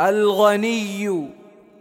الغني